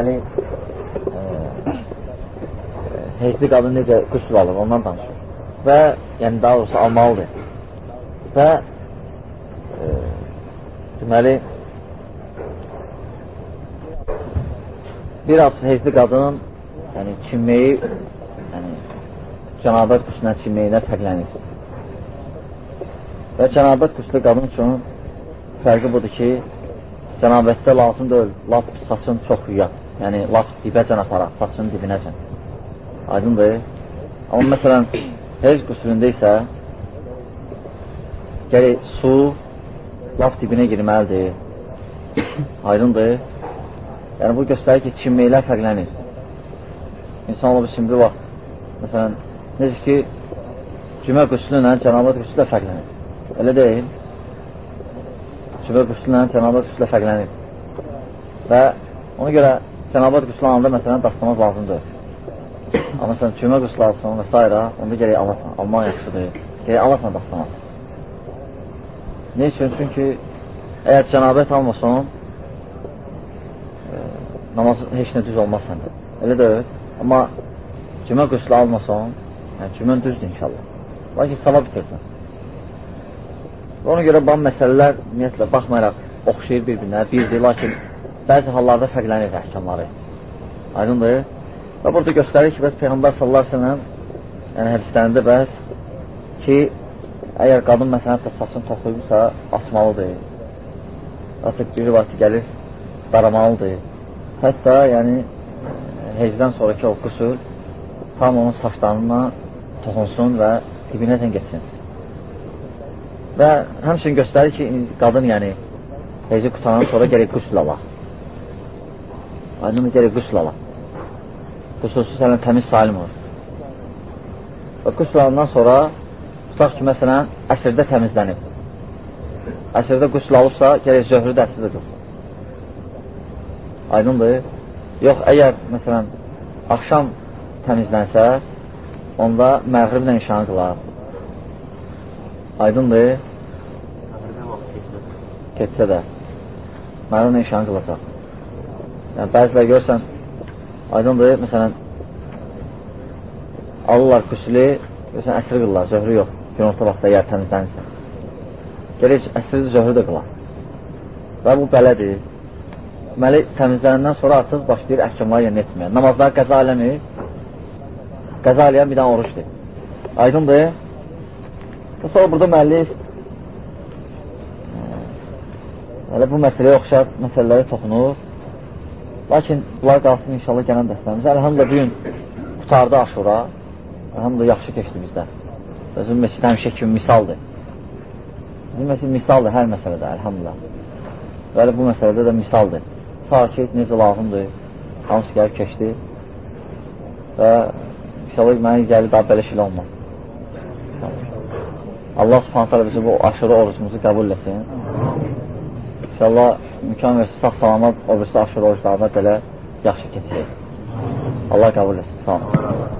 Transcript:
deməli, e, hecli qadın necə qüsül alır, ondan danışır. Və, yəni daha doğrusu almalıdır. Və e, deməli, biraz hecli qadının yəni, çinməyi yəni, cənabət qüsünə çinməyinə fərqlənir. Və cənabət qüslü qadın üçün fərqi budur ki, cənabətdə lazım deyil, laf saçın çox yuyaq, yəni laf dibəcən aparaq, saçın dibinəcən. Aydındır. Amma məsələn, hec qüsründə isə gəlir su laf dibinə girməlidir. Aydındır. Yəni bu göstərir ki, çinməklər fərqlənir. İnsan olub şimdi vaxt, məsələn, necə ki, cümə qüslü ilə cənabat qüslü də fərqlənir. Elə deyil. Cümə qüslü ilə cənabat qüslü də fərqlənir. Və ona görə cənabat qüslü alanda məsələn, dastamaz lazımdır. Amma sən cümə qüslü alsan və s. onda gerək alasan. Almaq yaxşıdır. Gerək alasan dastamaz. Ne üçün? Çünki əgər cənabət almasan, e, namaz heç nə düz olmaz səndə. Elə deyil. Amma cümə qüslü almasan, yəni cümən düzdür inşallah. Lakin savab bitirsən. Ona görə bu məsələlər ümumiyyətlə baxmayaraq oxşayır bir-birinə, birdir, lakin bəzi hallarda fərqlənir əhkamları. Aydındır. Və burada göstərir ki, bəs Peyğəmbər sallallahu əleyhi və səlləm yəni hədislərində bəs ki, əgər qadın məsələn saçını toxuyubsa, açmalıdır. Artıq bir vaxt gəlir, daramalıdır. Hətta yəni hecdən sonraki o qüsul tam onun saçlarına toxunsun və dibinəcən getsin. Və həmçinin göstərir ki, qadın yəni heci qutandan sonra gerək qüsl ala. Aydın gerək qüsl ala qüsulsuz hələ təmiz salim olur. Və qüsl alandan sonra tutaq ki, məsələn, əsrdə təmizlənib. Əsrdə qüsl alıbsa, gələk zöhrü də əsrdə qılsın. Aydındır. Yox, əgər, məsələn, axşam təmizlənsə, onda məğriblə nişanı qılar. Aydındır. Keçsə də. Məğriblə nişanı qılacaq. Yəni, bəzilə görsən, Aydındır, məsələn, alırlar qüsülü, görsən, əsri qılırlar, zöhrü yox, günorta vaxtda yer təmizlənirsə. Gəlir, əsri zöhrü də qılar. Və bu belədir. Deməli, təmizlənəndən sonra artıq başlayır əhkamları yerinə etməyə. Namazlar qəza eləmir, qəza eləyən bir dənə oruçdur. Aydındır. Və sonra burada müəllif Hələ bu məsələyə oxşar məsələləri toxunur. Lakin bunlar qalsın inşallah gələn dəstəmizə. Əlhamdülillah bugün qutardı aşura. Əlhamdülillah yaxşı keçdi bizdə. Bizim mesid həmişə kimi misaldır. Bizim mesid misaldır hər məsələdə, əlhamdülillah. Bəli, bu məsələdə də misaldır. Sakit, necə lazımdır, hamısı gəlib keçdi. Və inşallah mənə gəlib daha belə şeylə olmaz. Allah subhanətələ bizi bu aşırı orucumuzu qəbul etsin. İnşallah imkan versin, sağ salamat o birisi aşırı oruclarına belə yaxşı keçirir. Allah qəbul etsin. Sağ olun.